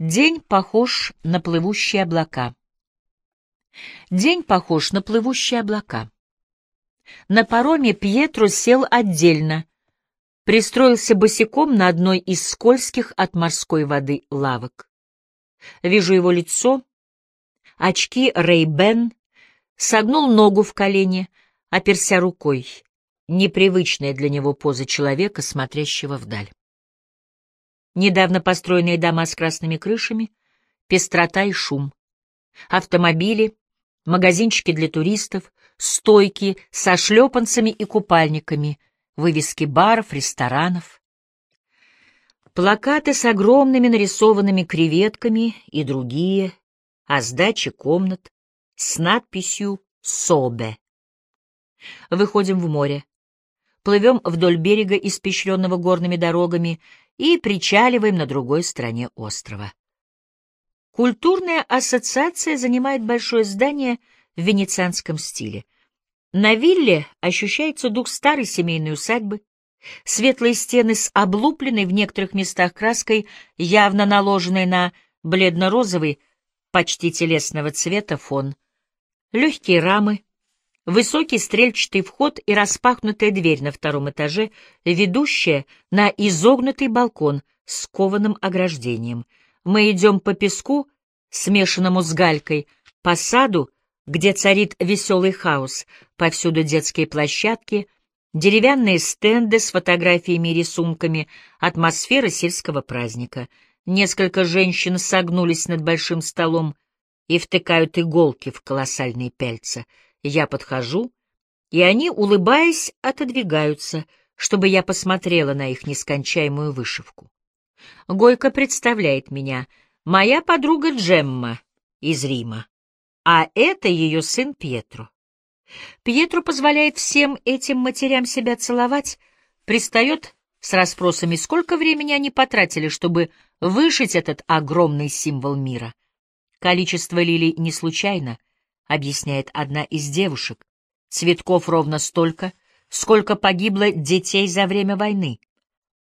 День похож на плывущие облака. День похож на плывущие облака. На пароме Пьетро сел отдельно, пристроился босиком на одной из скользких от морской воды лавок. Вижу его лицо, очки Рэй-Бен, согнул ногу в колене, оперся рукой, непривычная для него поза человека, смотрящего вдаль. Недавно построенные дома с красными крышами, пестрота и шум. Автомобили, магазинчики для туристов, стойки со шлепанцами и купальниками, вывески баров, ресторанов. Плакаты с огромными нарисованными креветками и другие, о сдаче комнат, с надписью «Собе». Выходим в море, плывем вдоль берега, испещренного горными дорогами, и причаливаем на другой стороне острова. Культурная ассоциация занимает большое здание в венецианском стиле. На вилле ощущается дух старой семейной усадьбы, светлые стены с облупленной в некоторых местах краской, явно наложенной на бледно-розовый, почти телесного цвета фон, легкие рамы, высокий стрельчатый вход и распахнутая дверь на втором этаже, ведущая на изогнутый балкон с кованым ограждением. Мы идем по песку, смешанному с галькой, по саду, где царит веселый хаос, повсюду детские площадки, деревянные стенды с фотографиями и рисунками, атмосфера сельского праздника. Несколько женщин согнулись над большим столом и втыкают иголки в колоссальные пяльца — я подхожу, и они, улыбаясь, отодвигаются, чтобы я посмотрела на их нескончаемую вышивку. Гойка представляет меня, моя подруга Джемма из Рима, а это ее сын Пьетро. Пьетро позволяет всем этим матерям себя целовать, пристает с расспросами, сколько времени они потратили, чтобы вышить этот огромный символ мира. Количество лилий не случайно — объясняет одна из девушек. Цветков ровно столько, сколько погибло детей за время войны.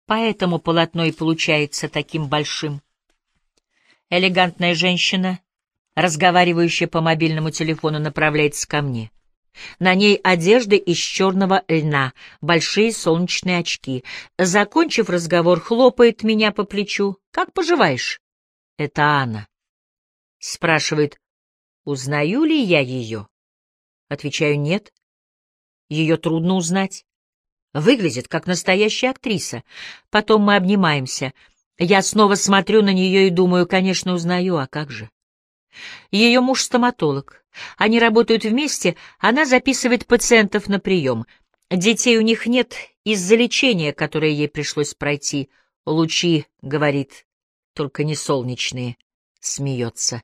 Поэтому полотно и получается таким большим. Элегантная женщина, разговаривающая по мобильному телефону, направляется ко мне. На ней одежда из черного льна, большие солнечные очки. Закончив разговор, хлопает меня по плечу. «Как поживаешь?» «Это Анна». Спрашивает, Узнаю ли я ее? Отвечаю, нет. Ее трудно узнать. Выглядит как настоящая актриса. Потом мы обнимаемся. Я снова смотрю на нее и думаю, конечно, узнаю, а как же? Ее муж стоматолог. Они работают вместе, она записывает пациентов на прием. Детей у них нет из-за лечения, которое ей пришлось пройти. Лучи, говорит, только не солнечные. Смеется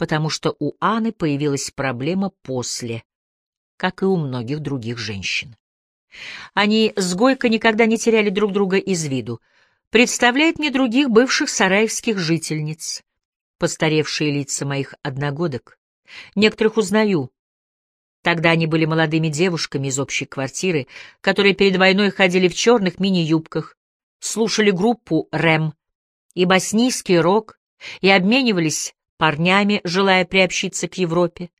потому что у Анны появилась проблема после, как и у многих других женщин. Они с Гойко никогда не теряли друг друга из виду. Представляет мне других бывших сараевских жительниц, постаревшие лица моих одногодок. Некоторых узнаю. Тогда они были молодыми девушками из общей квартиры, которые перед войной ходили в черных мини-юбках, слушали группу «Рэм» и боснийский рок и обменивались парнями, желая приобщиться к Европе.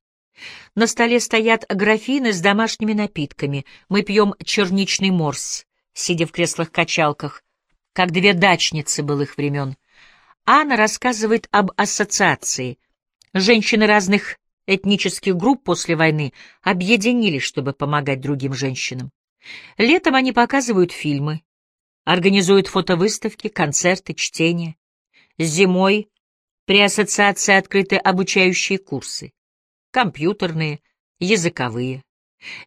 На столе стоят графины с домашними напитками. Мы пьем черничный морс, сидя в креслах-качалках, как две дачницы былых времен. Анна рассказывает об ассоциации. Женщины разных этнических групп после войны объединились, чтобы помогать другим женщинам. Летом они показывают фильмы, организуют фотовыставки, концерты, чтения. Зимой при ассоциации открыты обучающие курсы. Компьютерные, языковые.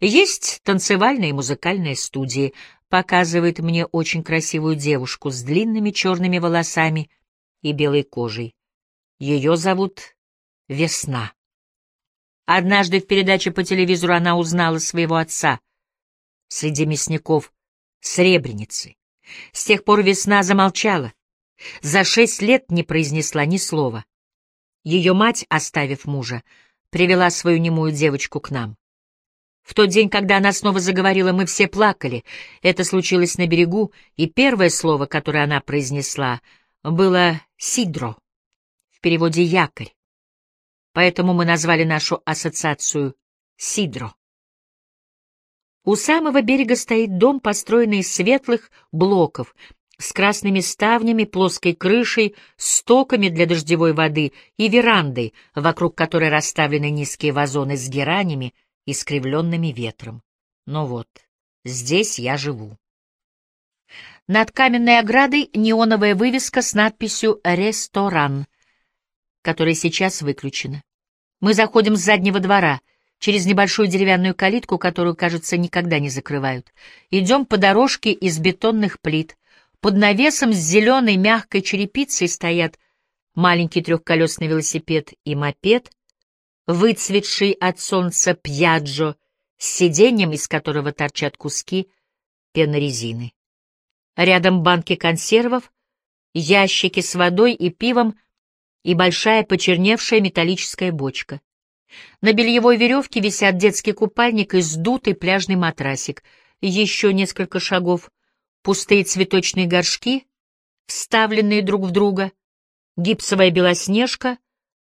Есть танцевальные и музыкальные студии. Показывает мне очень красивую девушку с длинными черными волосами и белой кожей. Ее зовут Весна. Однажды в передаче по телевизору она узнала своего отца среди мясников Сребреницы. С тех пор Весна замолчала. За шесть лет не произнесла ни слова. Ее мать, оставив мужа, привела свою немую девочку к нам. В тот день, когда она снова заговорила, мы все плакали. Это случилось на берегу, и первое слово, которое она произнесла, было «сидро». переводе «якорь». Поэтому мы назвали нашу ассоциацию «Сидро». У самого берега стоит дом, построенный из светлых блоков, с красными ставнями, плоской крышей, стоками для дождевой воды и верандой, вокруг которой расставлены низкие вазоны с геранями, искривленными ветром. Но вот, здесь я живу. Над каменной оградой неоновая вывеска с надписью «Ресторан», которая сейчас выключена. Мы заходим с заднего двора, через небольшую деревянную калитку, которую, кажется, никогда не закрывают. Идем по дорожке из бетонных плит. Под навесом с зеленой мягкой черепицей стоят маленький трехколесный велосипед и мопед, выцветший от солнца пьяджо, с сиденьем, из которого торчат куски пенорезины. Рядом банки консервов, ящики с водой и пивом и большая почерневшая металлическая бочка. На бельевой веревке висят детский купальник и сдутый пляжный матрасик. Еще несколько шагов. Пустые цветочные горшки, вставленные друг в друга. Гипсовая белоснежка,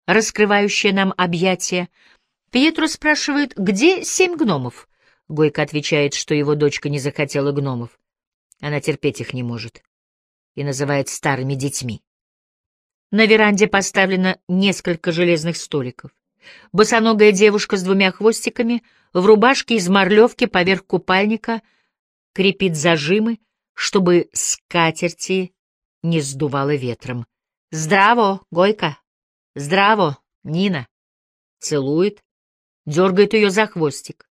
раскрывающая нам объятия. Пьетро спрашивает, где семь гномов? Гойко отвечает, что его дочка не захотела гномов. Она терпеть их не может. И называет старыми детьми. На веранде поставлено несколько железных столиков. Босоногая девушка с двумя хвостиками, в рубашке из морлевки поверх купальника, крепит зажимы, чтобы скатерти не сдувало ветром. «Здраво, Гойка! Здраво, Нина!» Целует, дергает ее за хвостик,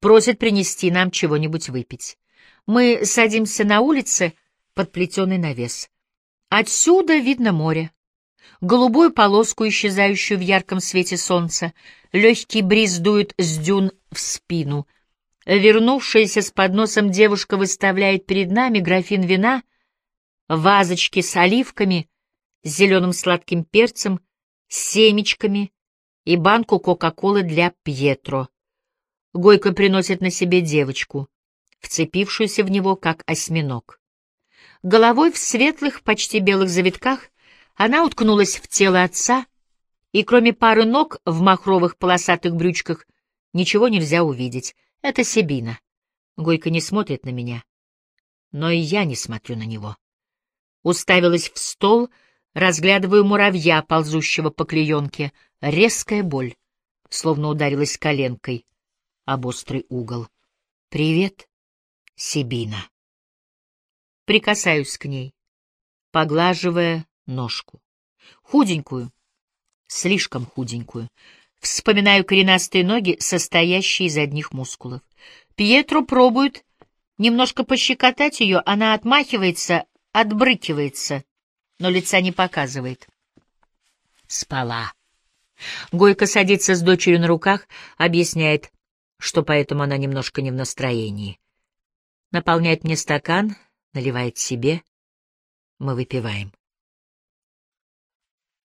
просит принести нам чего-нибудь выпить. Мы садимся на улице под плетеный навес. Отсюда видно море. Голубую полоску, исчезающую в ярком свете солнца. Легкий бриз дует с дюн в спину. Вернувшаяся с подносом девушка выставляет перед нами графин вина, вазочки с оливками, с зеленым сладким перцем, семечками и банку Кока-Колы для Пьетро. Гойко приносит на себе девочку вцепившуюся в него, как осьминог. Головой в светлых, почти белых завитках она уткнулась в тело отца, и кроме пары ног в махровых полосатых брючках ничего нельзя увидеть. Это Себина. Гойка не смотрит на меня, но и я не смотрю на него. Уставилась в стол, разглядываю муравья, ползущего по клеенке. Резкая боль, словно ударилась коленкой об острый угол. «Привет», Сибина. Прикасаюсь к ней, поглаживая ножку. Худенькую, слишком худенькую. Вспоминаю коренастые ноги, состоящие из одних мускулов. Пьетро пробует немножко пощекотать ее, она отмахивается, отбрыкивается, но лица не показывает. Спала. Гойка садится с дочерью на руках, объясняет, что поэтому она немножко не в настроении наполняет мне стакан, наливает себе. Мы выпиваем.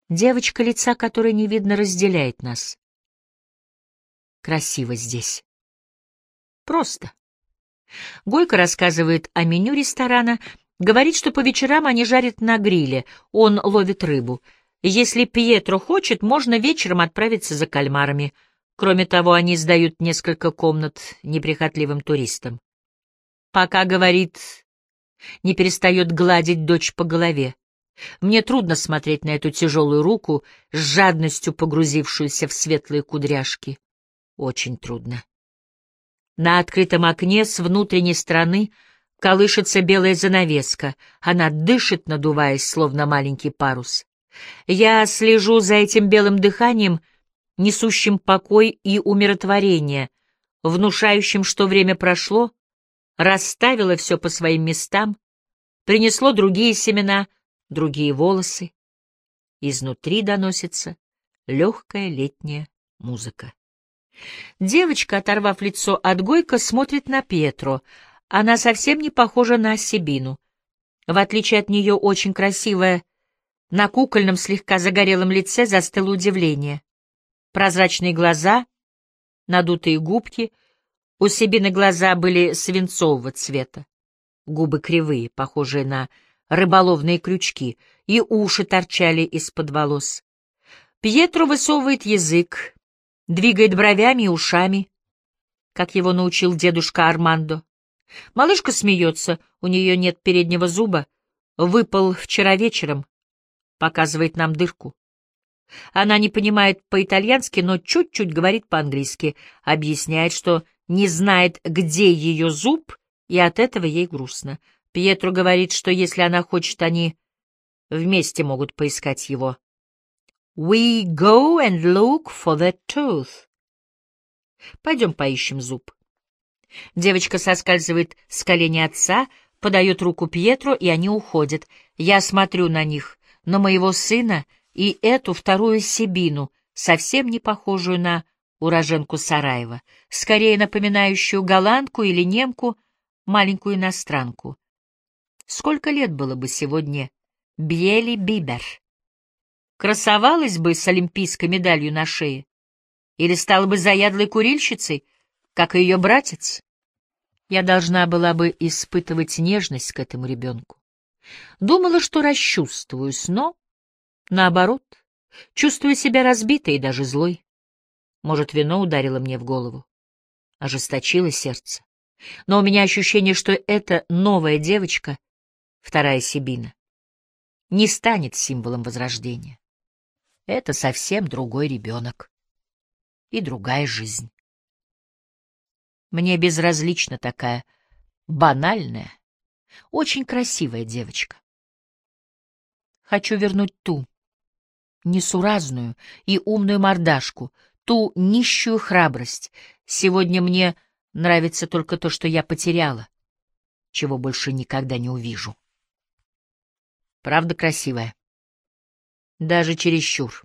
Девочка, лица которой не видно, разделяет нас. Красиво здесь. Просто. Гойко рассказывает о меню ресторана, говорит, что по вечерам они жарят на гриле, он ловит рыбу. Если Пьетро хочет, можно вечером отправиться за кальмарами. Кроме того, они сдают несколько комнат неприхотливым туристам. Пока, говорит, не перестает гладить дочь по голове. Мне трудно смотреть на эту тяжелую руку, с жадностью погрузившуюся в светлые кудряшки. Очень трудно. На открытом окне с внутренней стороны колышется белая занавеска. Она дышит, надуваясь, словно маленький парус. Я слежу за этим белым дыханием, несущим покой и умиротворение, внушающим, что время прошло, расставило все по своим местам, принесло другие семена, другие волосы. Изнутри доносится легкая летняя музыка. Девочка, оторвав лицо от Гойка, смотрит на Петро. Она совсем не похожа на Сибину. В отличие от нее, очень красивая, на кукольном слегка загорелом лице застыло удивление. Прозрачные глаза, надутые губки — у Себины глаза были свинцового цвета, губы кривые, похожие на рыболовные крючки, и уши торчали из-под волос. Пьетро высовывает язык, двигает бровями и ушами, как его научил дедушка Армандо. Малышка смеется, у нее нет переднего зуба, выпал вчера вечером, показывает нам дырку. Она не понимает по-итальянски, но чуть-чуть говорит по-английски, объясняет, что не знает, где ее зуб, и от этого ей грустно. Пьетро говорит, что если она хочет, они вместе могут поискать его. We go and look for that tooth. Пойдем поищем зуб. Девочка соскальзывает с колени отца, подает руку Пьетро, и они уходят. Я смотрю на них, на моего сына и эту вторую Сибину, совсем не похожую на уроженку Сараева, скорее напоминающую голландку или немку, маленькую иностранку. Сколько лет было бы сегодня Бьели Бибер? Красовалась бы с олимпийской медалью на шее? Или стала бы заядлой курильщицей, как и ее братец? Я должна была бы испытывать нежность к этому ребенку. Думала, что расчувствуюсь, но, наоборот, чувствую себя разбитой и даже злой. Может, вино ударило мне в голову, ожесточило сердце. Но у меня ощущение, что эта новая девочка, вторая Сибина, не станет символом возрождения. Это совсем другой ребенок и другая жизнь. Мне безразлична такая банальная, очень красивая девочка. Хочу вернуть ту, несуразную и умную мордашку, ту нищую храбрость. Сегодня мне нравится только то, что я потеряла, чего больше никогда не увижу. Правда красивая? Даже чересчур.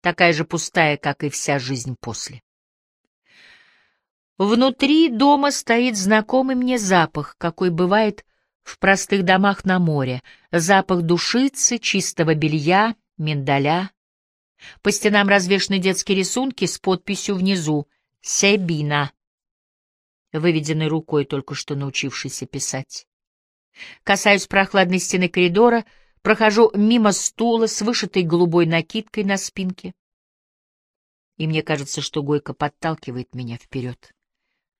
Такая же пустая, как и вся жизнь после. Внутри дома стоит знакомый мне запах, какой бывает в простых домах на море. Запах душицы, чистого белья, миндаля. По стенам развешаны детские рисунки с подписью внизу «Себина», выведенной рукой, только что научившейся писать. Касаюсь прохладной стены коридора, прохожу мимо стула с вышитой голубой накидкой на спинке. И мне кажется, что Гойка подталкивает меня вперед.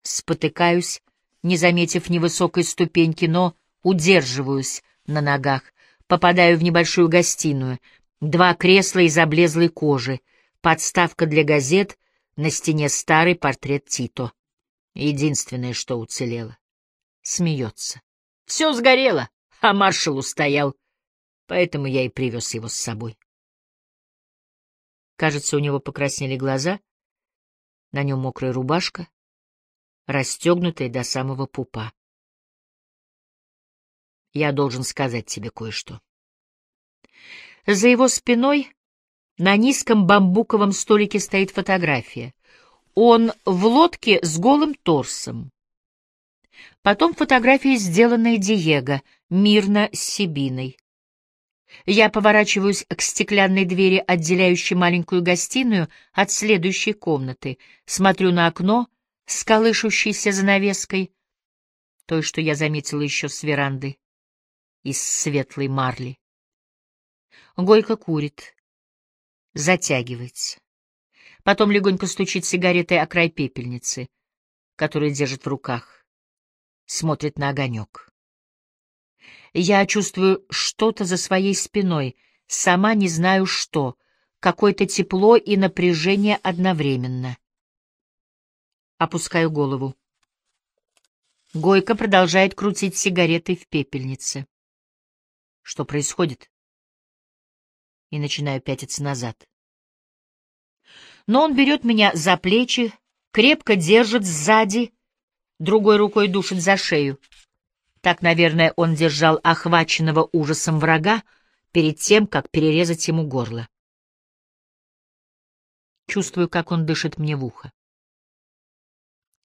Спотыкаюсь, не заметив невысокой ступеньки, но удерживаюсь на ногах, попадаю в небольшую гостиную. Два кресла из облезлой кожи, подставка для газет, на стене старый портрет Тито. Единственное, что уцелело. Смеется. Все сгорело, а маршал устоял, поэтому я и привез его с собой. Кажется, у него покраснели глаза, на нем мокрая рубашка, расстегнутой до самого пупа. Я должен сказать тебе кое-что. За его спиной на низком бамбуковом столике стоит фотография. Он в лодке с голым торсом. Потом фотография, сделанная Диего, мирно с Сибиной. Я поворачиваюсь к стеклянной двери, отделяющей маленькую гостиную от следующей комнаты, смотрю на окно, с колышущейся занавеской, той, что я заметила еще с веранды, из светлой марли. Гойко курит, затягивается. Потом легонько стучит сигаретой о край пепельницы, которую держит в руках. Смотрит на огонек. Я чувствую что-то за своей спиной, сама не знаю что, какое-то тепло и напряжение одновременно. Опускаю голову. Гойка продолжает крутить сигареты в пепельнице. Что происходит? И начинаю пятиться назад. Но он берет меня за плечи, крепко держит сзади, другой рукой душит за шею. Так, наверное, он держал охваченного ужасом врага перед тем, как перерезать ему горло. Чувствую, как он дышит мне в ухо.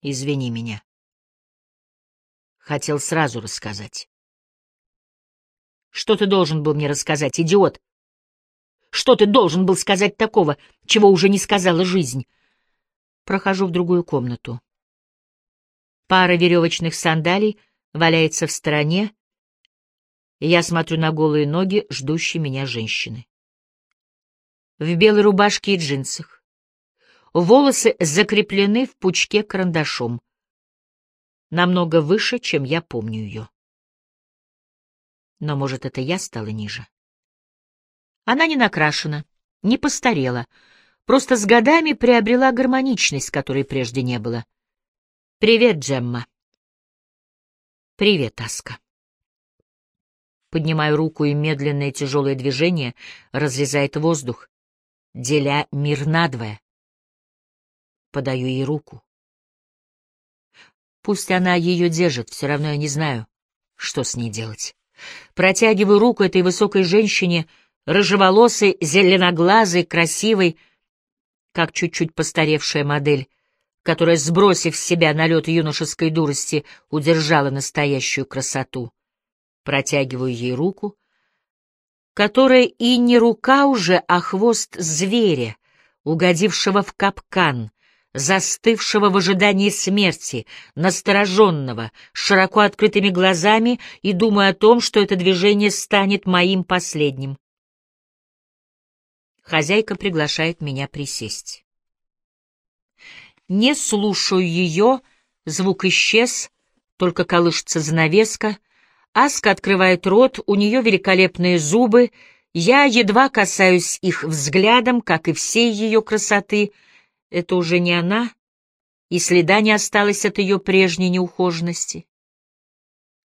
Извини меня. Хотел сразу рассказать. Что ты должен был мне рассказать, идиот? Что ты должен был сказать такого, чего уже не сказала жизнь? Прохожу в другую комнату. Пара веревочных сандалий валяется в стороне, и я смотрю на голые ноги ждущей меня женщины. в белой рубашке и джинсах. Волосы закреплены в пучке карандашом. Намного выше, чем я помню ее. Но, может, это я стала ниже? Она не накрашена, не постарела, просто с годами приобрела гармоничность, которой прежде не было. «Привет, Джемма». «Привет, Аска». Поднимаю руку, и медленное тяжелое движение разрезает воздух, деля мир надвое. Подаю ей руку. Пусть она ее держит, все равно я не знаю, что с ней делать. Протягиваю руку этой высокой женщине, рыжеволосой, зеленоглазой, красивой, как чуть-чуть постаревшая модель, которая, сбросив с себя налет юношеской дурости, удержала настоящую красоту. Протягиваю ей руку, которая и не рука уже, а хвост зверя, угодившего в капкан, застывшего в ожидании смерти, настороженного, широко открытыми глазами и думая о том, что это движение станет моим последним. Хозяйка приглашает меня присесть. Не слушаю ее, звук исчез, только колышется занавеска. Аска открывает рот, у нее великолепные зубы, я едва касаюсь их взглядом, как и всей ее красоты — это уже не она, и следа не осталось от ее прежней неухоженности.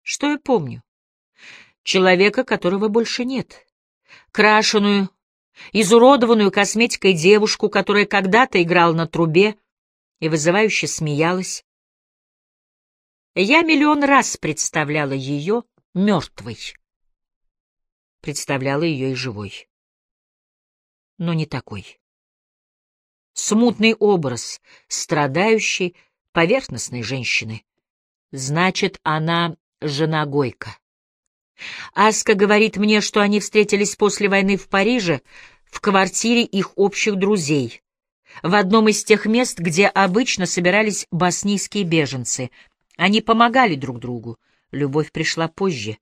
Что я помню? Человека, которого больше нет. Крашеную, изуродованную косметикой девушку, которая когда-то играла на трубе и вызывающе смеялась. Я миллион раз представляла ее мертвой. Представляла ее и живой. Но не такой смутный образ страдающей, поверхностной женщины. Значит, она жена Гойка. Аска говорит мне, что они встретились после войны в Париже, в квартире их общих друзей, в одном из тех мест, где обычно собирались боснийские беженцы. Они помогали друг другу. Любовь пришла позже.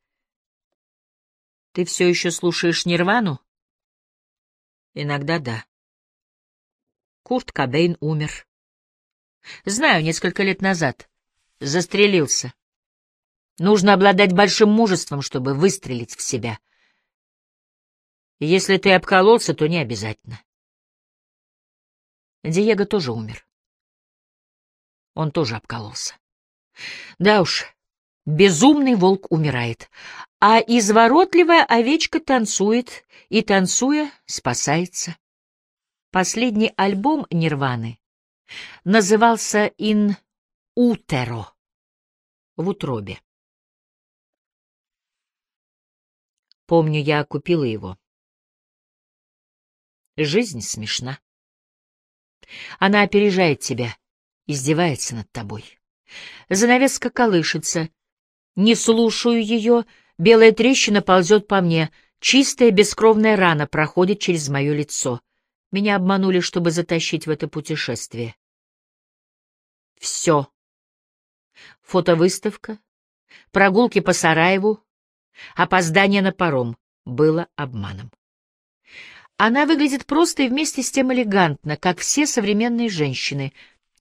Ты все еще слушаешь Нирвану? Иногда да. Курт Кобейн умер. Знаю, несколько лет назад. Застрелился. Нужно обладать большим мужеством, чтобы выстрелить в себя. Если ты обкололся, то не обязательно. Диего тоже умер. Он тоже обкололся. Да уж, безумный волк умирает, а изворотливая овечка танцует и, танцуя, спасается. Последний альбом Нирваны назывался «In Utero» — «В утробе». Помню, я купила его. Жизнь смешна. Она опережает тебя, издевается над тобой. Занавеска колышется. Не слушаю ее, белая трещина ползет по мне, чистая бескровная рана проходит через мое лицо. Меня обманули, чтобы затащить в это путешествие. Все. Фотовыставка, прогулки по Сараеву, опоздание на паром было обманом. Она выглядит просто и вместе с тем элегантно, как все современные женщины.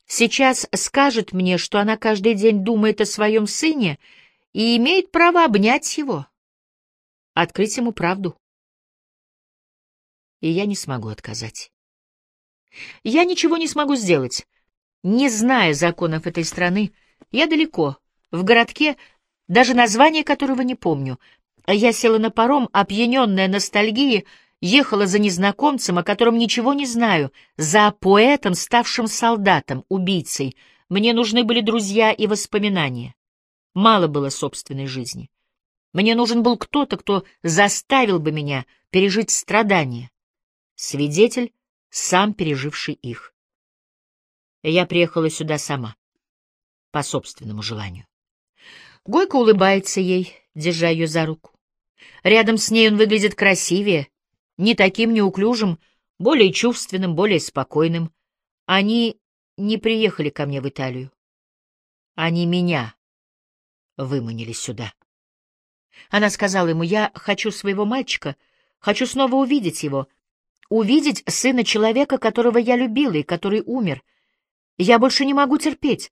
Сейчас скажет мне, что она каждый день думает о своем сыне и имеет право обнять его, открыть ему правду и я не смогу отказать. Я ничего не смогу сделать. Не зная законов этой страны, я далеко, в городке, даже название которого не помню. Я села на паром, опьяненная ностальгией, ехала за незнакомцем, о котором ничего не знаю, за поэтом, ставшим солдатом, убийцей. Мне нужны были друзья и воспоминания. Мало было собственной жизни. Мне нужен был кто-то, кто заставил бы меня пережить страдания свидетель, сам переживший их. Я приехала сюда сама, по собственному желанию. Гойко улыбается ей, держа ее за руку. Рядом с ней он выглядит красивее, не таким неуклюжим, более чувственным, более спокойным. Они не приехали ко мне в Италию. Они меня выманили сюда. Она сказала ему, я хочу своего мальчика, хочу снова увидеть его — увидеть сына человека, которого я любила и который умер. Я больше не могу терпеть.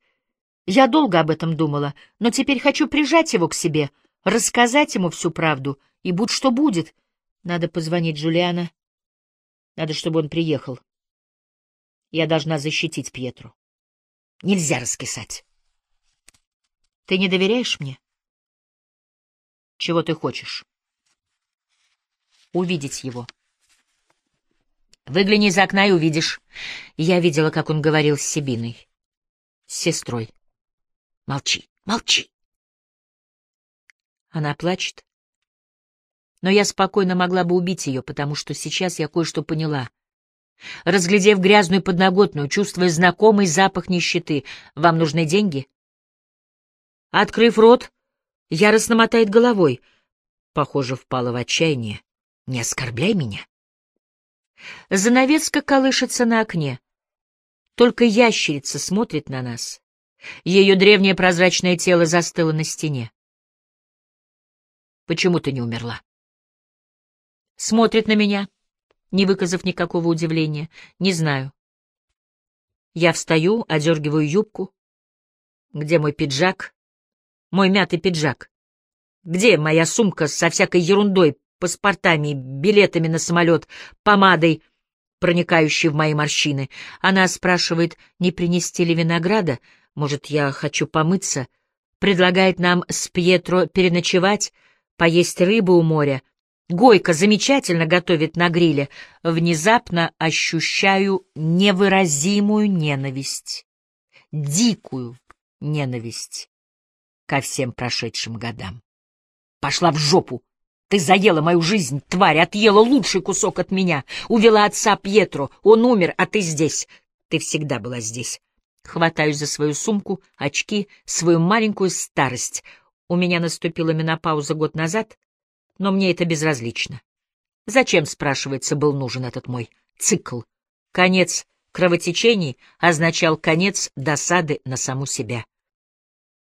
Я долго об этом думала, но теперь хочу прижать его к себе, рассказать ему всю правду, и будь что будет. Надо позвонить Джулиана. Надо, чтобы он приехал. Я должна защитить Пьетру. Нельзя раскисать. Ты не доверяешь мне? Чего ты хочешь? Увидеть его. Выгляни из окна и увидишь. Я видела, как он говорил с Сибиной. С сестрой. Молчи, молчи. Она плачет. Но я спокойно могла бы убить ее, потому что сейчас я кое-что поняла. Разглядев грязную подноготную, чувствуя знакомый запах нищеты, вам нужны деньги? Открыв рот, яростно мотает головой. Похоже, впала в отчаяние. Не оскорбляй меня. Занавеска колышется на окне. Только ящерица смотрит на нас. Ее древнее прозрачное тело застыло на стене. Почему ты не умерла? Смотрит на меня не выказав никакого удивления. Не знаю. Я встаю, одергиваю юбку. Где мой пиджак? Мой мятый пиджак. Где моя сумка со всякой ерундой, паспортами, билетами на самолет, помадой, проникающей в мои морщины? Она спрашивает, не принести ли винограда? Может, я хочу помыться? Предлагает нам с Пьетро переночевать, поесть рыбу у моря — Гойка замечательно готовит на гриле. Внезапно ощущаю невыразимую ненависть, дикую ненависть ко всем прошедшим годам. Пошла в жопу! Ты заела мою жизнь, тварь, отъела лучший кусок от меня, увела отца Пьетро, он умер, а ты здесь. Ты всегда была здесь. Хватаюсь за свою сумку, очки, свою маленькую старость. У меня наступила менопауза год назад, но мне это безразлично. Зачем, спрашивается, был нужен этот мой цикл? Конец кровотечений означал конец досады на саму себя.